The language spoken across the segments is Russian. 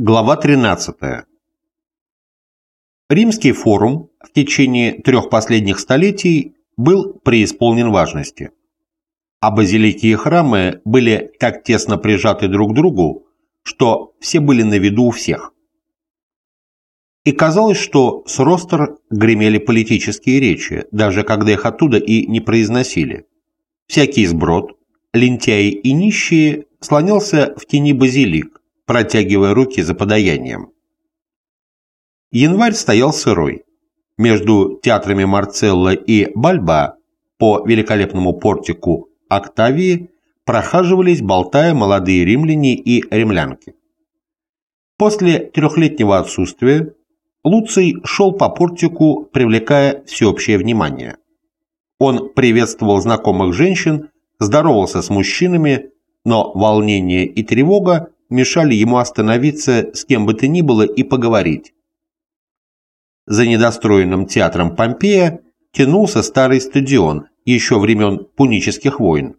Глава 13. Римский форум в течение трех последних столетий был преисполнен важности, а базилики и храмы были так тесно прижаты друг к другу, что все были на виду у всех. И казалось, что с ростер гремели политические речи, даже когда их оттуда и не произносили. Всякий сброд, лентяи и нищие слонялся в тени базилик, протягивая руки за подаянием. Январь стоял сырой. Между театрами Марцелла и Бальба по великолепному портику Октавии прохаживались, болтая молодые римляне и римлянки. После трехлетнего отсутствия Луций шел по портику, привлекая всеобщее внимание. Он приветствовал знакомых женщин, здоровался с мужчинами, но волнение и тревога мешали ему остановиться с кем бы то ни было и поговорить. За недостроенным театром Помпея тянулся старый стадион еще времен пунических войн.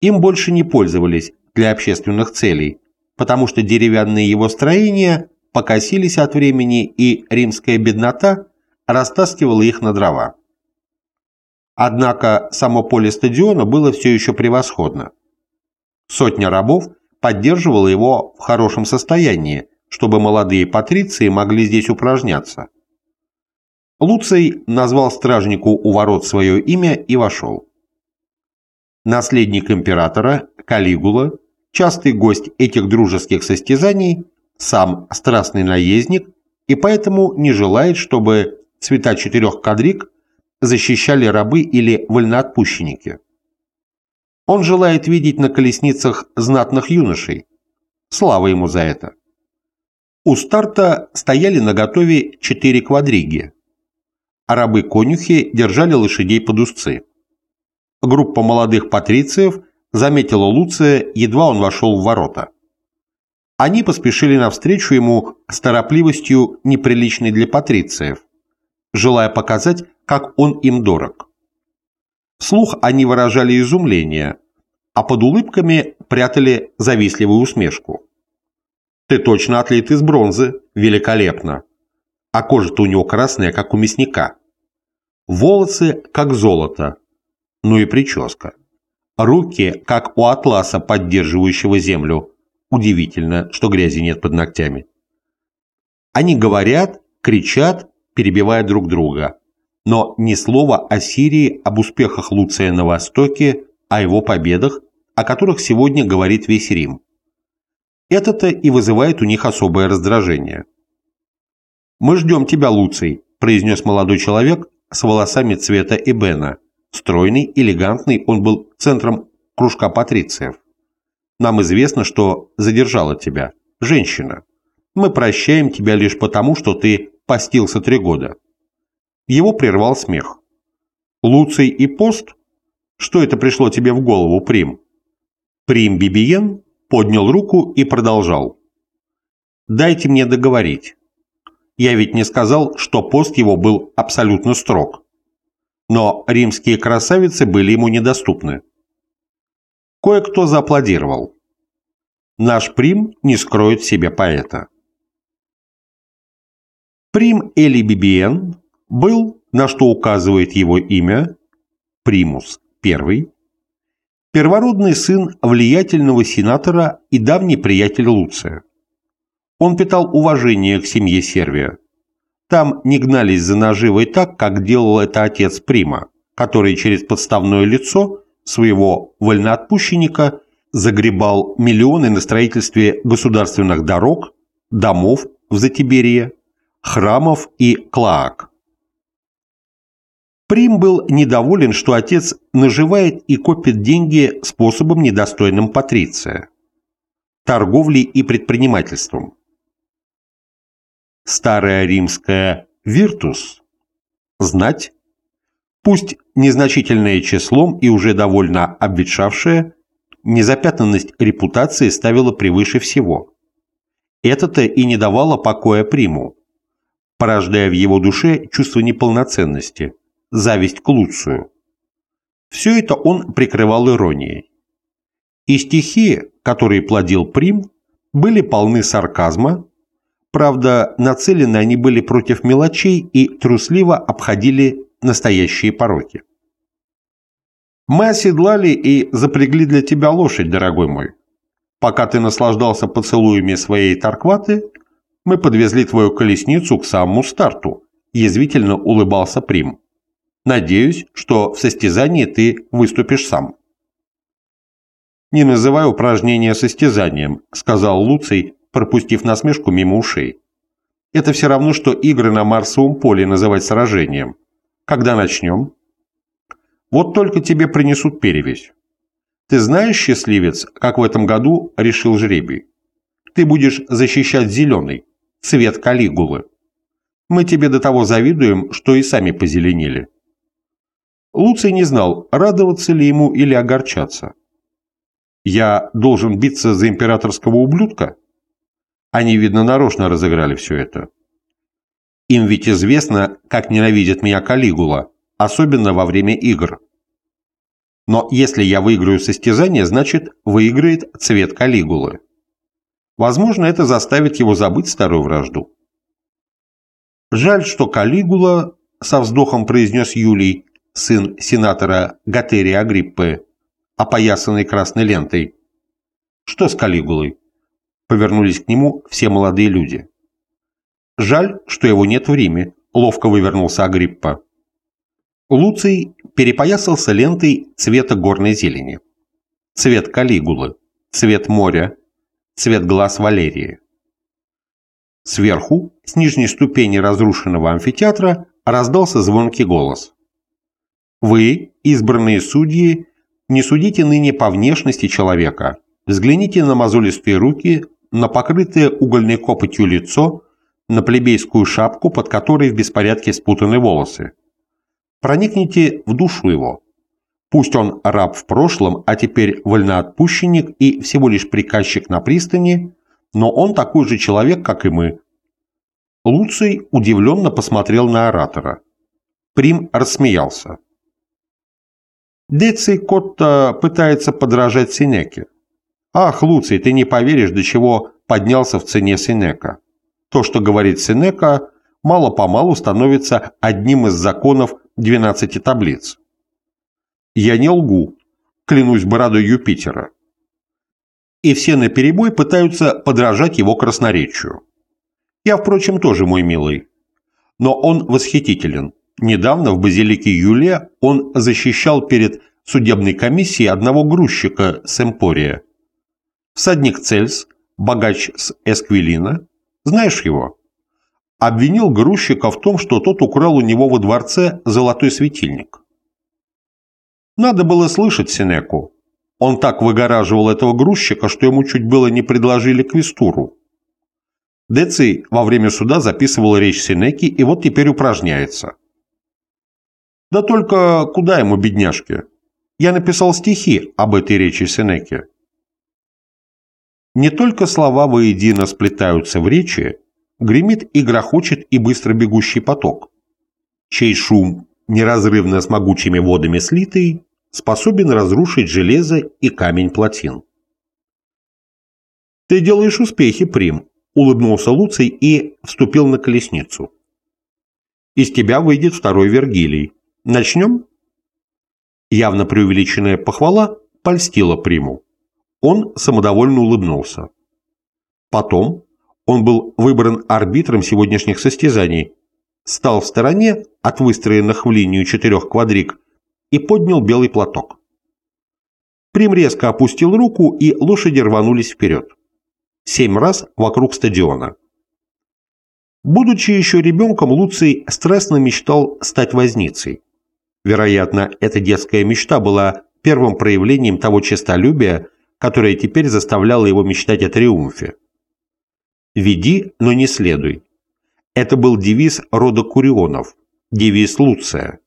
Им больше не пользовались для общественных целей, потому что деревянные его строения покосились от времени, и римская беднота растаскивала их на дрова. Однако само поле стадиона было все еще превосходно. Сотня рабов – поддерживала его в хорошем состоянии, чтобы молодые патриции могли здесь упражняться. Луций назвал стражнику у ворот свое имя и вошел. Наследник императора, Калигула, частый гость этих дружеских состязаний, сам страстный наездник и поэтому не желает, чтобы цвета четырех кадрик защищали рабы или вольноотпущенники. Он желает видеть на колесницах знатных юношей. Слава ему за это. У старта стояли наготове четыре квадриги, а рабы-конюхи держали лошадей под узцы. Группа молодых патрициев заметила Луция, едва он вошел в ворота. Они поспешили навстречу ему с торопливостью, неприличной для патрициев, желая показать, как он им дорог. Вслух они выражали изумление, а под улыбками прятали завистливую усмешку. «Ты точно отлит из бронзы, великолепно! А кожа-то у него красная, как у мясника. Волосы, как золото, ну и прическа. Руки, как у атласа, поддерживающего землю. Удивительно, что грязи нет под ногтями. Они говорят, кричат, перебивая друг друга но ни слова о Сирии, об успехах Луция на Востоке, о его победах, о которых сегодня говорит весь Рим. Это-то и вызывает у них особое раздражение. «Мы ждем тебя, Луций», – произнес молодой человек с волосами цвета эбена. Стройный, элегантный, он был центром кружка патрициев. «Нам известно, что задержала тебя. Женщина. Мы прощаем тебя лишь потому, что ты постился три года». Его прервал смех. «Луций и пост? Что это пришло тебе в голову, Прим?» Прим Бибиен поднял руку и продолжал. «Дайте мне договорить. Я ведь не сказал, что пост его был абсолютно строг. Но римские красавицы были ему недоступны. Кое-кто зааплодировал. Наш Прим не скроет себе поэта. Прим Эли Бибиен был, на что указывает его имя, Примус I, первородный сын влиятельного сенатора и давний приятель Луция. Он питал уважение к семье Сервия. Там не гнались за наживой так, как делал это отец Прима, который через подставное лицо своего вольноотпущенника загребал миллионы на строительстве государственных дорог, домов в Затиберье, храмов и клаак. Прим был недоволен, что отец наживает и копит деньги способом недостойным патриция – торговлей и предпринимательством. Старая римская «виртус» – знать, пусть незначительное числом и уже довольно обветшавшая, незапятнанность репутации ставила превыше всего. Это-то и не давало покоя Приму, порождая в его душе чувство неполноценности – зависть к Луцию. Все это он прикрывал иронией. И стихи, которые плодил Прим, были полны сарказма, правда, нацелены они были против мелочей и трусливо обходили настоящие пороки. Мы оседлали и запрягли для тебя лошадь, дорогой мой. Пока ты наслаждался поцелуями своей Таркваты, мы подвезли твою колесницу к самому старту, язвительно улыбался Прим. Надеюсь, что в состязании ты выступишь сам. «Не называй упражнение состязанием», — сказал Луций, пропустив насмешку мимо ушей. «Это все равно, что игры на Марсовом поле называть сражением. Когда начнем?» «Вот только тебе принесут перевесь. Ты знаешь, счастливец, как в этом году решил жребий? Ты будешь защищать зеленый, цвет калигулы. Мы тебе до того завидуем, что и сами позеленели». Луций не знал, радоваться ли ему или огорчаться. «Я должен биться за императорского ублюдка?» Они, видно, нарочно разыграли все это. Им ведь известно, как ненавидит меня Калигула, особенно во время игр. Но если я выиграю состязание, значит, выиграет цвет Калигулы. Возможно, это заставит его забыть старую вражду. Жаль, что Калигула, со вздохом произнес Юлий, сын сенатора Гатерия Агриппы, опоясанный красной лентой. «Что с Калигулой?» Повернулись к нему все молодые люди. «Жаль, что его нет в Риме», — ловко вывернулся Агриппа. Луций перепоясался лентой цвета горной зелени. Цвет Калигулы, цвет моря, цвет глаз Валерии. Сверху, с нижней ступени разрушенного амфитеатра, раздался звонкий голос. Вы, избранные судьи, не судите ныне по внешности человека. Взгляните на мозолистые руки, на покрытое угольной копотью лицо, на плебейскую шапку, под которой в беспорядке спутаны волосы. Проникните в душу его. Пусть он раб в прошлом, а теперь вольноотпущенник и всего лишь приказчик на пристани, но он такой же человек, как и мы. Луций удивленно посмотрел на оратора. Прим рассмеялся. Деций Котта пытается подражать Синеке. Ах, Луций, ты не поверишь, до чего поднялся в цене Синека. То, что говорит Синека, мало-помалу становится одним из законов 12 таблиц. Я не лгу, клянусь бородой Юпитера. И все наперебой пытаются подражать его красноречию. Я, впрочем, тоже мой милый. Но он восхитителен. Недавно в базилике Юлия он защищал перед судебной комиссией одного грузчика с Эмпория. Всадник Цельс, богач с Эсквилина, знаешь его? Обвинил грузчика в том, что тот украл у него во дворце золотой светильник. Надо было слышать Синеку. Он так выгораживал этого грузчика, что ему чуть было не предложили квестуру. Деций во время суда записывал речь Синеки и вот теперь упражняется. Да только куда ему, бедняжке? Я написал стихи об этой речи Сенеки. Не только слова воедино сплетаются в речи, гремит и грохочет и быстро бегущий поток, чей шум, неразрывно с могучими водами слитый, способен разрушить железо и камень плотин. «Ты делаешь успехи, Прим», — улыбнулся Луций и вступил на колесницу. «Из тебя выйдет второй Вергилий. Начнем? Явно преувеличенная похвала польстила приму. Он самодовольно улыбнулся. Потом он был выбран арбитром сегодняшних состязаний, стал в стороне от выстроенных в линию четырех квадрик и поднял белый платок. Прим резко опустил руку, и лошади рванулись вперед. Семь раз вокруг стадиона. Будучи еще ребенком, Луций страстно мечтал стать возницей. Вероятно, эта детская мечта была первым проявлением того честолюбия, которое теперь заставляло его мечтать о триумфе. «Веди, но не следуй». Это был девиз рода Курионов, девиз Луция.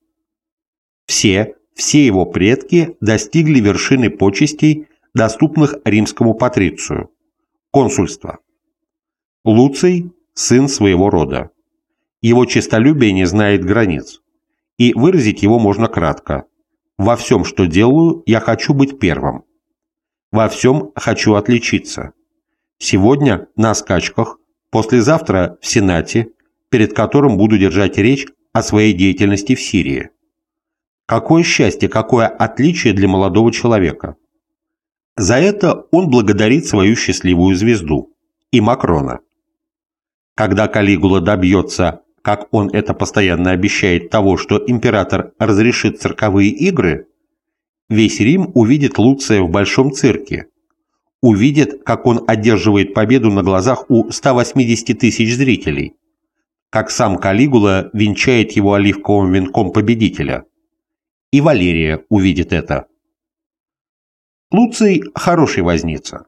Все, все его предки достигли вершины почестей, доступных римскому патрицию – консульства. Луций – сын своего рода. Его честолюбие не знает границ и выразить его можно кратко. Во всем, что делаю, я хочу быть первым. Во всем хочу отличиться. Сегодня на скачках, послезавтра в Сенате, перед которым буду держать речь о своей деятельности в Сирии. Какое счастье, какое отличие для молодого человека. За это он благодарит свою счастливую звезду и Макрона. Когда Калигула добьется, как он это постоянно обещает, того, что император разрешит цирковые игры, весь Рим увидит Луция в большом цирке, увидит, как он одерживает победу на глазах у 180 тысяч зрителей, как сам Калигула венчает его оливковым венком победителя. И Валерия увидит это. Луций – хороший возница.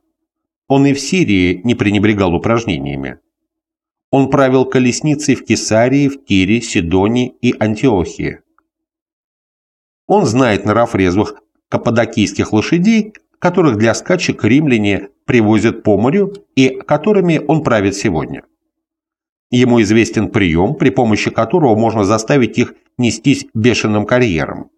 Он и в Сирии не пренебрегал упражнениями. Он правил колесницей в Кесарии, в Тире, Сидоне и Антиохии. Он знает нрав резвых каппадокийских лошадей, которых для скачек римляне привозят по морю и которыми он правит сегодня. Ему известен прием, при помощи которого можно заставить их нестись бешеным карьером.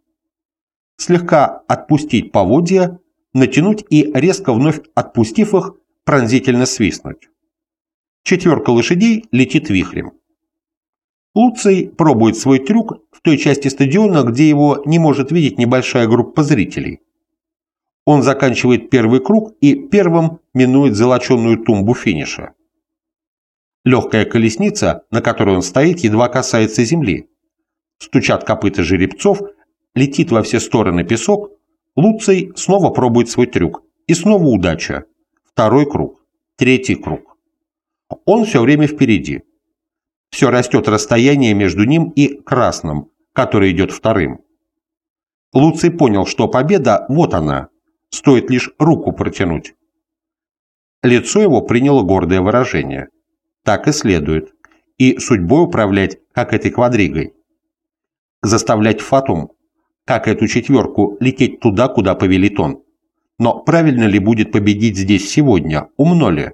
Слегка отпустить поводья, натянуть и, резко вновь отпустив их, пронзительно свистнуть. Четверка лошадей летит вихрем. Луций пробует свой трюк в той части стадиона, где его не может видеть небольшая группа зрителей. Он заканчивает первый круг и первым минует золоченную тумбу финиша. Легкая колесница, на которой он стоит, едва касается земли. Стучат копыта жеребцов, летит во все стороны песок, Луций снова пробует свой трюк. И снова удача. Второй круг. Третий круг. Он все время впереди. Все растет расстояние между ним и красным, который идет вторым. Луций понял, что победа, вот она, стоит лишь руку протянуть. Лицо его приняло гордое выражение. Так и следует. И судьбой управлять, как этой квадригой. Заставлять Фатум как эту четверку, лететь туда, куда повелит он. Но правильно ли будет победить здесь сегодня, умно ли?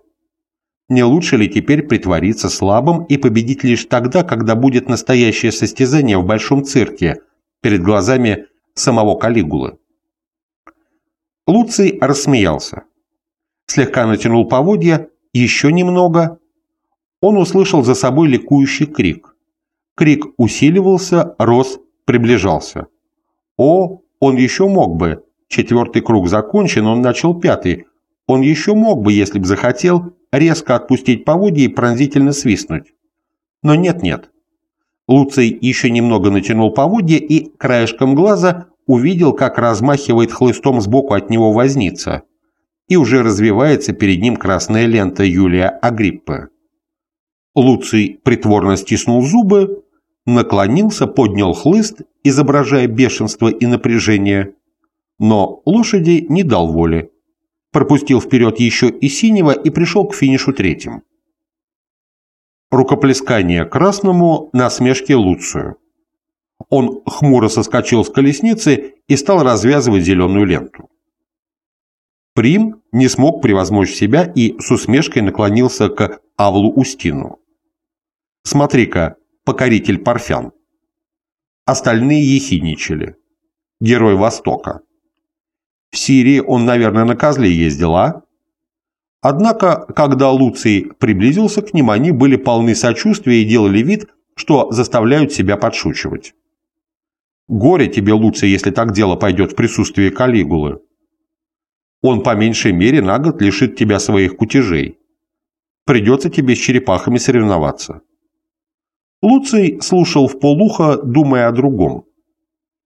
Не лучше ли теперь притвориться слабым и победить лишь тогда, когда будет настоящее состязание в большом цирке перед глазами самого Калигулы? Луций рассмеялся. Слегка натянул поводья, еще немного. Он услышал за собой ликующий крик. Крик усиливался, рос, приближался. О, он еще мог бы. Четвертый круг закончен, он начал пятый. Он еще мог бы, если бы захотел, резко отпустить поводья и пронзительно свистнуть. Но нет-нет. Луций еще немного натянул поводья и краешком глаза увидел, как размахивает хлыстом сбоку от него возница. И уже развивается перед ним красная лента Юлия Агриппы. Луций притворно стиснул зубы, наклонился, поднял хлыст, изображая бешенство и напряжение, но лошади не дал воли. Пропустил вперед еще и синего и пришел к финишу третьим. Рукоплескание красному, насмешки Луцию. Он хмуро соскочил с колесницы и стал развязывать зеленую ленту. Прим не смог превозмочь себя и с усмешкой наклонился к Авлу Устину. «Смотри-ка, покоритель Парфян. Остальные ехидничали. Герой Востока. В Сирии он, наверное, на козле ездил, а? Однако, когда Луций приблизился к ним, они были полны сочувствия и делали вид, что заставляют себя подшучивать. Горе тебе, Луций, если так дело пойдет в присутствии Калигулы. Он по меньшей мере на год лишит тебя своих кутежей. Придется тебе с черепахами соревноваться. Луций слушал в полухо, думая о другом.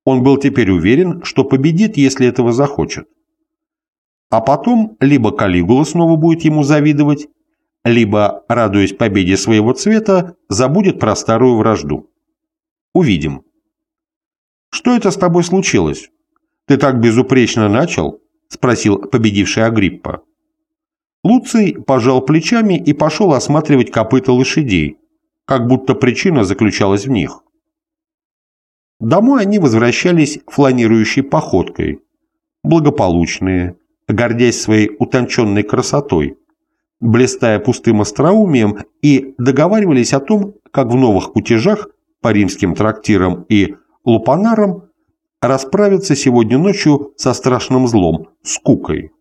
Он был теперь уверен, что победит, если этого захочет. А потом либо Калигула снова будет ему завидовать, либо, радуясь победе своего цвета, забудет про старую вражду. Увидим. «Что это с тобой случилось? Ты так безупречно начал?» – спросил победивший Агриппа. Луций пожал плечами и пошел осматривать копыта лошадей, как будто причина заключалась в них. Домой они возвращались фланирующей походкой, благополучные, гордясь своей утонченной красотой, блистая пустым остроумием и договаривались о том, как в новых кутежах по римским трактирам и лупанарам расправиться сегодня ночью со страшным злом, скукой.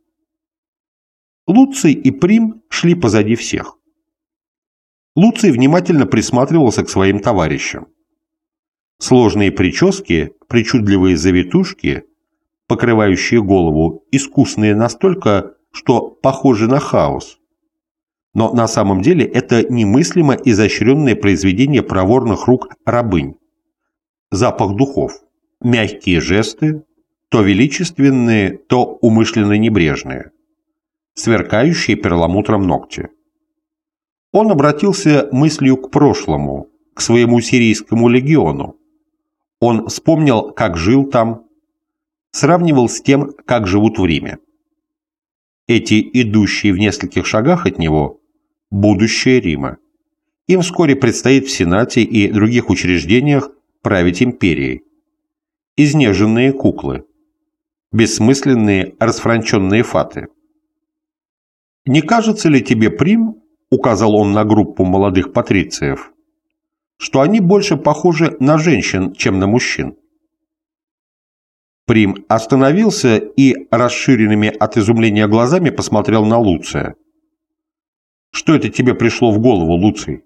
Луций и Прим шли позади всех. Луций внимательно присматривался к своим товарищам. Сложные прически, причудливые завитушки, покрывающие голову, искусные настолько, что похожи на хаос. Но на самом деле это немыслимо изощренное произведение проворных рук рабынь. Запах духов, мягкие жесты, то величественные, то умышленно небрежные, сверкающие перламутром ногти. Он обратился мыслью к прошлому, к своему сирийскому легиону. Он вспомнил, как жил там, сравнивал с тем, как живут в Риме. Эти идущие в нескольких шагах от него – будущее Рима. Им вскоре предстоит в Сенате и других учреждениях править империей. Изнеженные куклы. Бессмысленные расфранченные фаты. Не кажется ли тебе, Прим, указал он на группу молодых патрициев, что они больше похожи на женщин, чем на мужчин? Прим остановился и расширенными от изумления глазами посмотрел на Луция. «Что это тебе пришло в голову, Луций?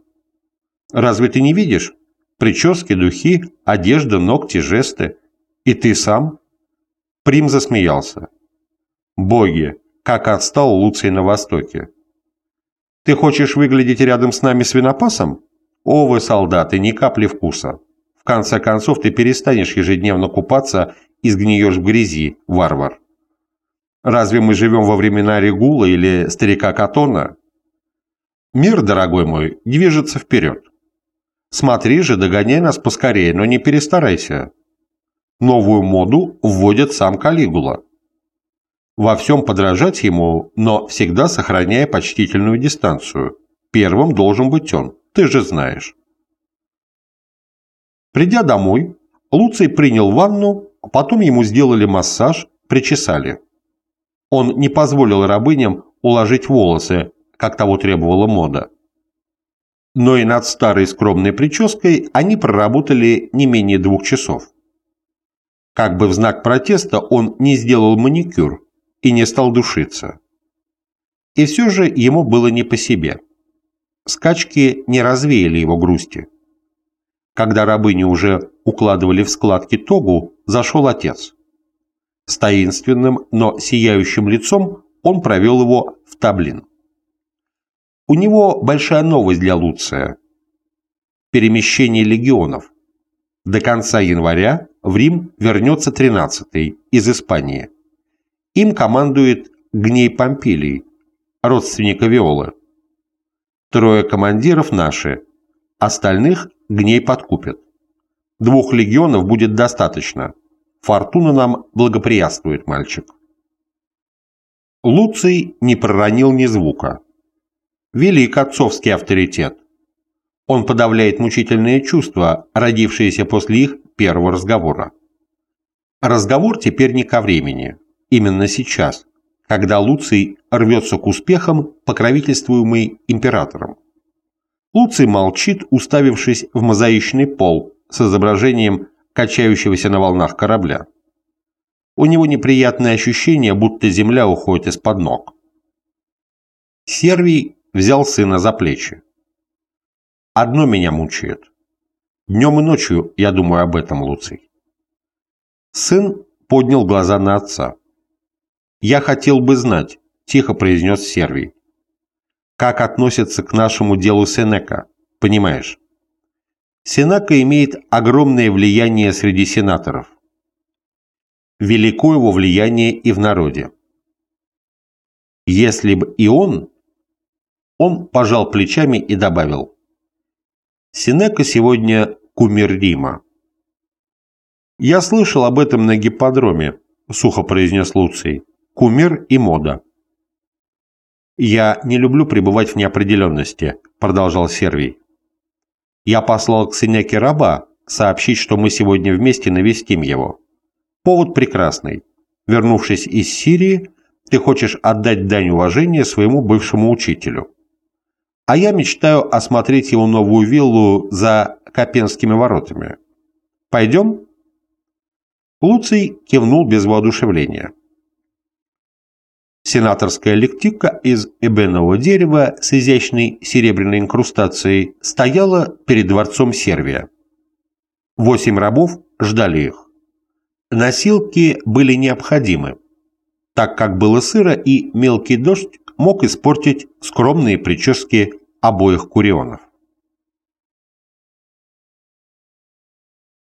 Разве ты не видишь? Прически, духи, одежда, ногти, жесты. И ты сам?» Прим засмеялся. «Боги, как отстал Луций на Востоке! Ты хочешь выглядеть рядом с нами свинопасом? О, вы, солдаты, ни капли вкуса! В конце концов, ты перестанешь ежедневно купаться и сгниешь в грязи, варвар. Разве мы живем во времена Регула или старика Катона? Мир, дорогой мой, движется вперед. Смотри же, догоняй нас поскорее, но не перестарайся. Новую моду вводит сам Калигула. Во всем подражать ему, но всегда сохраняя почтительную дистанцию. Первым должен быть он, ты же знаешь. Придя домой, Луций принял ванну Потом ему сделали массаж, причесали. Он не позволил рабыням уложить волосы, как того требовала мода. Но и над старой скромной прической они проработали не менее двух часов. Как бы в знак протеста он не сделал маникюр и не стал душиться. И все же ему было не по себе. Скачки не развеяли его грусти. Когда рабыни уже укладывали в складки тогу, зашел отец. С таинственным, но сияющим лицом он провел его в Таблин. У него большая новость для Луция. Перемещение легионов. До конца января в Рим вернется 13-й из Испании. Им командует Гней Помпилий, родственник Авиолы. Трое командиров наши, остальных гней подкупят. Двух легионов будет достаточно. Фортуна нам благоприятствует, мальчик. Луций не проронил ни звука. Велик отцовский авторитет. Он подавляет мучительные чувства, родившиеся после их первого разговора. Разговор теперь не ко времени. Именно сейчас, когда Луций рвется к успехам, покровительствуемый императором. Луций молчит, уставившись в мозаичный пол с изображением качающегося на волнах корабля. У него неприятное ощущение, будто земля уходит из-под ног. Сервий взял сына за плечи. «Одно меня мучает. Днем и ночью я думаю об этом, Луций». Сын поднял глаза на отца. «Я хотел бы знать», – тихо произнес Сервий как относится к нашему делу Сенека, понимаешь? Сенека имеет огромное влияние среди сенаторов. Велико его влияние и в народе. Если бы и он, он пожал плечами и добавил, Сенека сегодня кумир Рима. «Я слышал об этом на гипподроме», — сухо произнес Луций. «Кумир и мода». «Я не люблю пребывать в неопределенности», – продолжал Сервий. «Я послал к Синяке раба сообщить, что мы сегодня вместе навестим его. Повод прекрасный. Вернувшись из Сирии, ты хочешь отдать дань уважения своему бывшему учителю. А я мечтаю осмотреть его новую виллу за Копенскими воротами. Пойдем?» Луций кивнул без воодушевления. Сенаторская лектика из эбенового дерева с изящной серебряной инкрустацией стояла перед дворцом Сервия. Восемь рабов ждали их. Носилки были необходимы, так как было сыро и мелкий дождь мог испортить скромные прически обоих курионов.